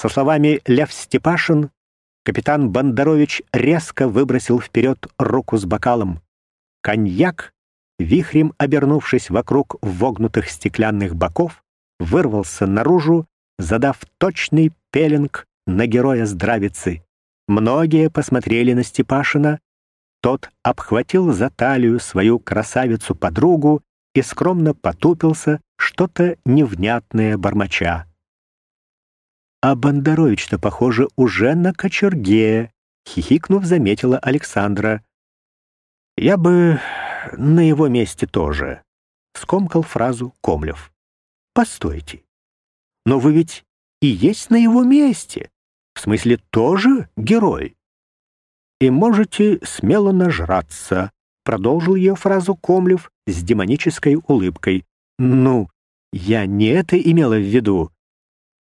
Со словами «Лев Степашин» капитан Бондарович резко выбросил вперед руку с бокалом. Коньяк, вихрем обернувшись вокруг вогнутых стеклянных боков, вырвался наружу, задав точный пеленг на героя здравицы. Многие посмотрели на Степашина. Тот обхватил за талию свою красавицу-подругу и скромно потупился, что-то невнятное бормоча. «А Бондарович-то, похоже, уже на кочерге», — хихикнув, заметила Александра. «Я бы на его месте тоже», — скомкал фразу Комлев. «Постойте, но вы ведь и есть на его месте, в смысле тоже герой. И можете смело нажраться», — продолжил ее фразу Комлев с демонической улыбкой. «Ну, я не это имела в виду.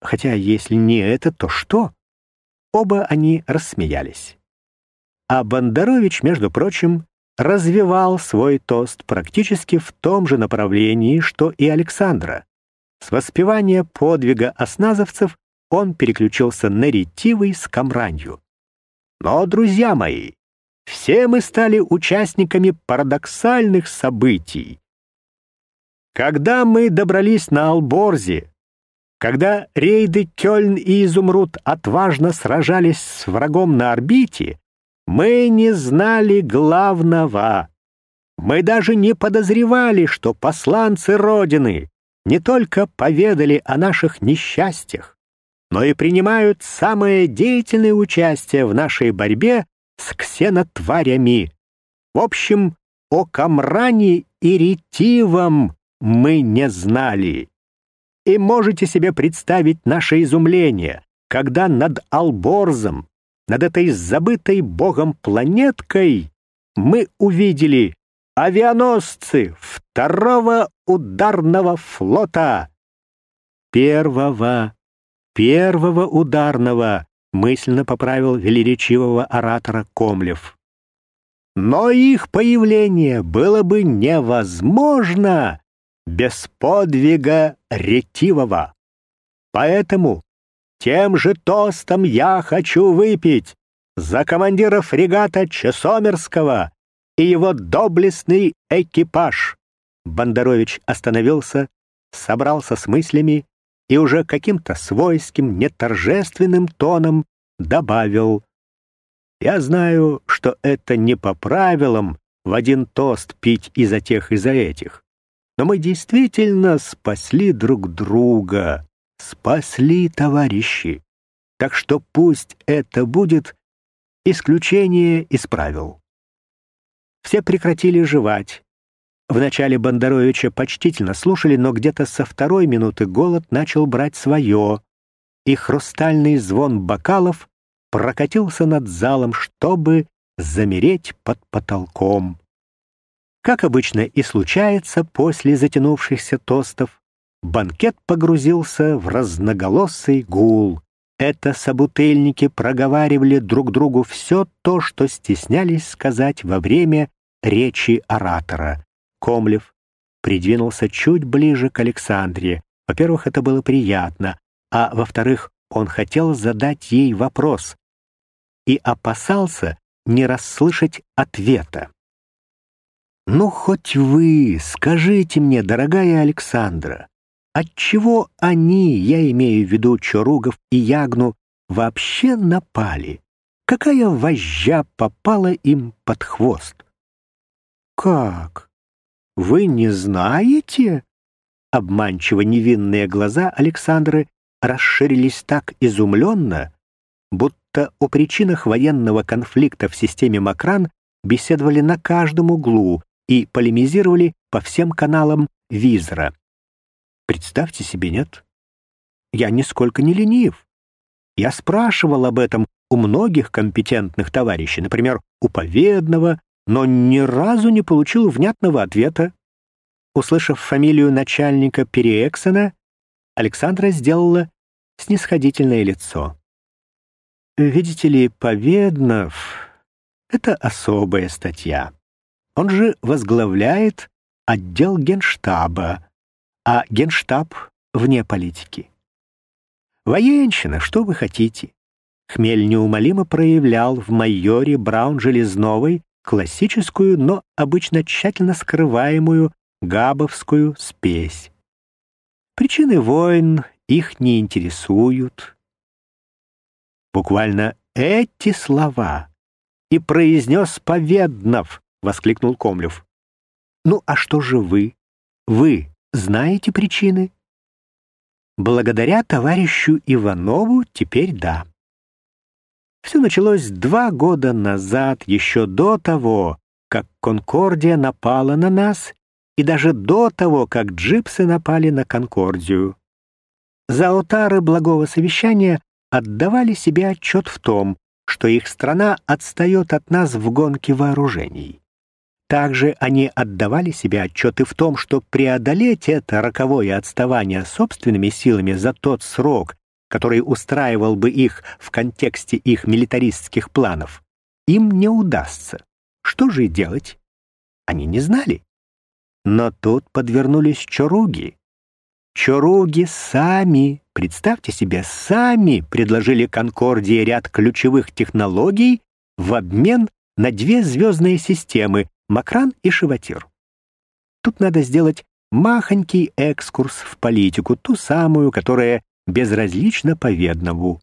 Хотя если не это, то что? Оба они рассмеялись. А Бондарович, между прочим, развивал свой тост практически в том же направлении, что и Александра. С воспевания подвига осназовцев он переключился на ретивый с камранью. Но, друзья мои, все мы стали участниками парадоксальных событий. Когда мы добрались на Алборзе, когда рейды Кёльн и Изумруд отважно сражались с врагом на орбите, мы не знали главного. Мы даже не подозревали, что посланцы Родины не только поведали о наших несчастьях, но и принимают самое деятельное участие в нашей борьбе с ксенотварями. В общем, о Камране и Ретивом мы не знали. И можете себе представить наше изумление, когда над Алборзом, над этой забытой богом планеткой, мы увидели авианосцы второго ударного флота. Первого, первого ударного, мысленно поправил велеречивого оратора Комлев. Но их появление было бы невозможно, без подвига ретивого. Поэтому тем же тостом я хочу выпить за командира фрегата Чесомерского и его доблестный экипаж. Бондарович остановился, собрался с мыслями и уже каким-то свойским, неторжественным тоном добавил. «Я знаю, что это не по правилам в один тост пить и за тех, и за этих. Но мы действительно спасли друг друга, спасли товарищи. Так что пусть это будет исключение из правил. Все прекратили жевать. Вначале Бондаровича почтительно слушали, но где-то со второй минуты голод начал брать свое, и хрустальный звон бокалов прокатился над залом, чтобы замереть под потолком. Как обычно и случается после затянувшихся тостов, банкет погрузился в разноголосый гул. Это собутыльники проговаривали друг другу все то, что стеснялись сказать во время речи оратора. Комлев придвинулся чуть ближе к Александре. Во-первых, это было приятно, а во-вторых, он хотел задать ей вопрос и опасался не расслышать ответа. «Ну, хоть вы скажите мне, дорогая Александра, отчего они, я имею в виду Чоругов и Ягну, вообще напали? Какая вожжа попала им под хвост?» «Как? Вы не знаете?» Обманчиво невинные глаза Александры расширились так изумленно, будто о причинах военного конфликта в системе Макран беседовали на каждом углу, и полемизировали по всем каналам Визра. Представьте себе, нет? Я нисколько не ленив. Я спрашивал об этом у многих компетентных товарищей, например, у Поведного, но ни разу не получил внятного ответа. Услышав фамилию начальника Переэксона, Александра сделала снисходительное лицо. Видите ли, Поведнов — это особая статья. Он же возглавляет отдел генштаба, а генштаб вне политики. Военщина, что вы хотите? Хмель неумолимо проявлял в майоре Браун Железновой классическую, но обычно тщательно скрываемую габовскую спесь. Причины войн их не интересуют. Буквально эти слова и произнес Поведнов, воскликнул Комлев. Ну а что же вы? Вы знаете причины? Благодаря товарищу Иванову теперь да. Все началось два года назад, еще до того, как Конкордия напала на нас, и даже до того, как джипсы напали на Конкордию. Заотары благого совещания отдавали себе отчет в том, что их страна отстает от нас в гонке вооружений. Также они отдавали себе отчет и в том, что преодолеть это роковое отставание собственными силами за тот срок, который устраивал бы их в контексте их милитаристских планов, им не удастся. Что же делать? Они не знали. Но тут подвернулись чоруги. Чоруги сами, представьте себе, сами предложили Конкордии ряд ключевых технологий в обмен на две звездные системы Макран и Шиватир. Тут надо сделать махонький экскурс в политику, ту самую, которая безразлично поведнову.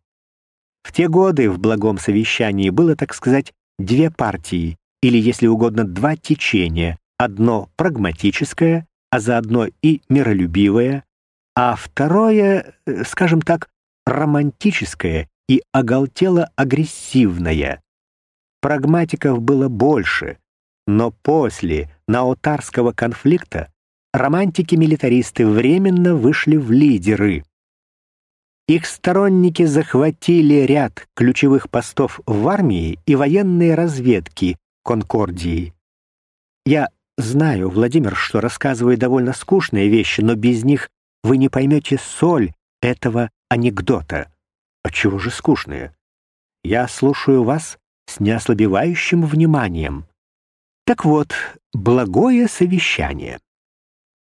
В те годы в благом совещании было, так сказать, две партии, или, если угодно, два течения. Одно прагматическое, а заодно и миролюбивое, а второе, э, скажем так, романтическое и оголтело-агрессивное. Прагматиков было больше, но после наотарского конфликта романтики-милитаристы временно вышли в лидеры. Их сторонники захватили ряд ключевых постов в армии и военной разведки Конкордии. Я знаю, Владимир, что рассказываю довольно скучные вещи, но без них вы не поймете соль этого анекдота. Отчего же скучные? Я слушаю вас с неослабевающим вниманием. Так вот, благое совещание.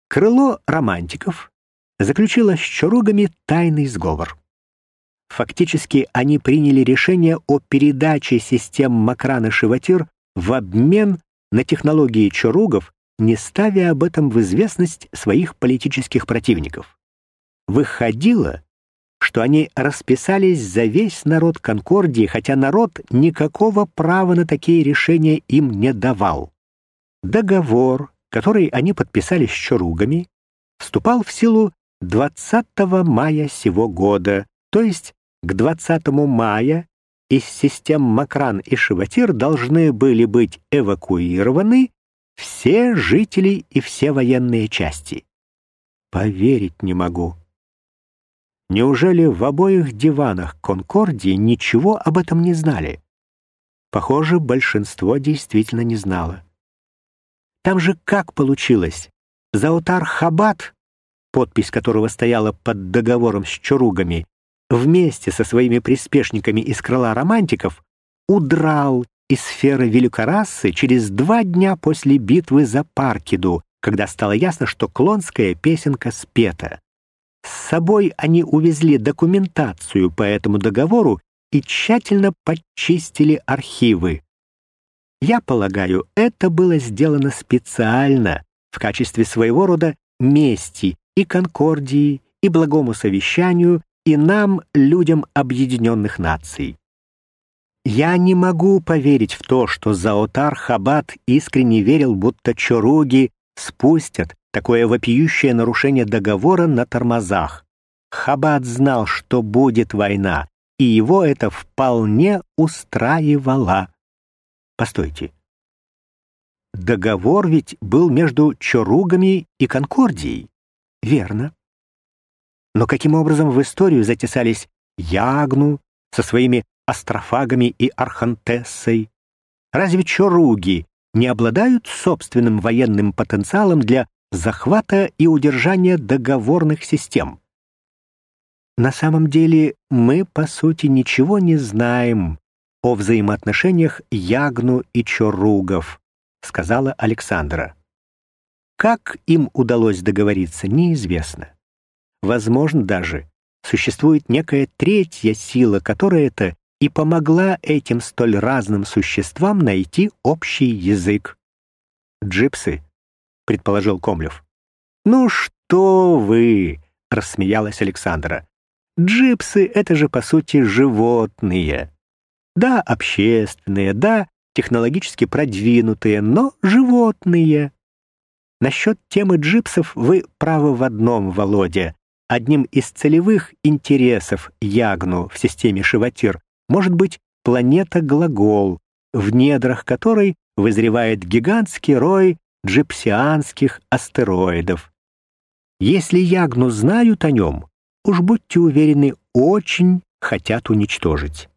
Крыло романтиков заключила с чаругами тайный сговор. Фактически они приняли решение о передаче систем Макран и Шиватир в обмен на технологии чаругов, не ставя об этом в известность своих политических противников. Выходило, что они расписались за весь народ Конкордии, хотя народ никакого права на такие решения им не давал. Договор, который они подписали с чаругами, вступал в силу 20 мая сего года, то есть к 20 мая из систем Макран и Шиватир должны были быть эвакуированы все жители и все военные части. Поверить не могу. Неужели в обоих диванах Конкордии ничего об этом не знали? Похоже, большинство действительно не знало. Там же как получилось? Заутар Хабат подпись которого стояла под договором с чаругами, вместе со своими приспешниками из крыла романтиков, удрал из сферы великорасы через два дня после битвы за Паркиду, когда стало ясно, что клонская песенка спета. С собой они увезли документацию по этому договору и тщательно подчистили архивы. Я полагаю, это было сделано специально, в качестве своего рода мести и Конкордии, и благому совещанию, и нам, людям Объединенных Наций. Я не могу поверить в то, что Заотар Хабат искренне верил, будто чоруги спустят такое вопиющее нарушение договора на тормозах. Хабат знал, что будет война, и его это вполне устраивало. Постойте. Договор ведь был между чоругами и Конкордией. Верно. Но каким образом в историю затесались Ягну со своими астрофагами и архантессой? Разве чоруги не обладают собственным военным потенциалом для захвата и удержания договорных систем? На самом деле мы, по сути, ничего не знаем о взаимоотношениях Ягну и Чоругов, сказала Александра. Как им удалось договориться, неизвестно. Возможно даже, существует некая третья сила, которая-то и помогла этим столь разным существам найти общий язык. «Джипсы», — предположил Комлев. «Ну что вы!» — рассмеялась Александра. «Джипсы — это же, по сути, животные. Да, общественные, да, технологически продвинутые, но животные. Насчет темы джипсов вы правы в одном, Володя. Одним из целевых интересов Ягну в системе Шиватир может быть планета-глагол, в недрах которой вызревает гигантский рой джипсианских астероидов. Если Ягну знают о нем, уж будьте уверены, очень хотят уничтожить.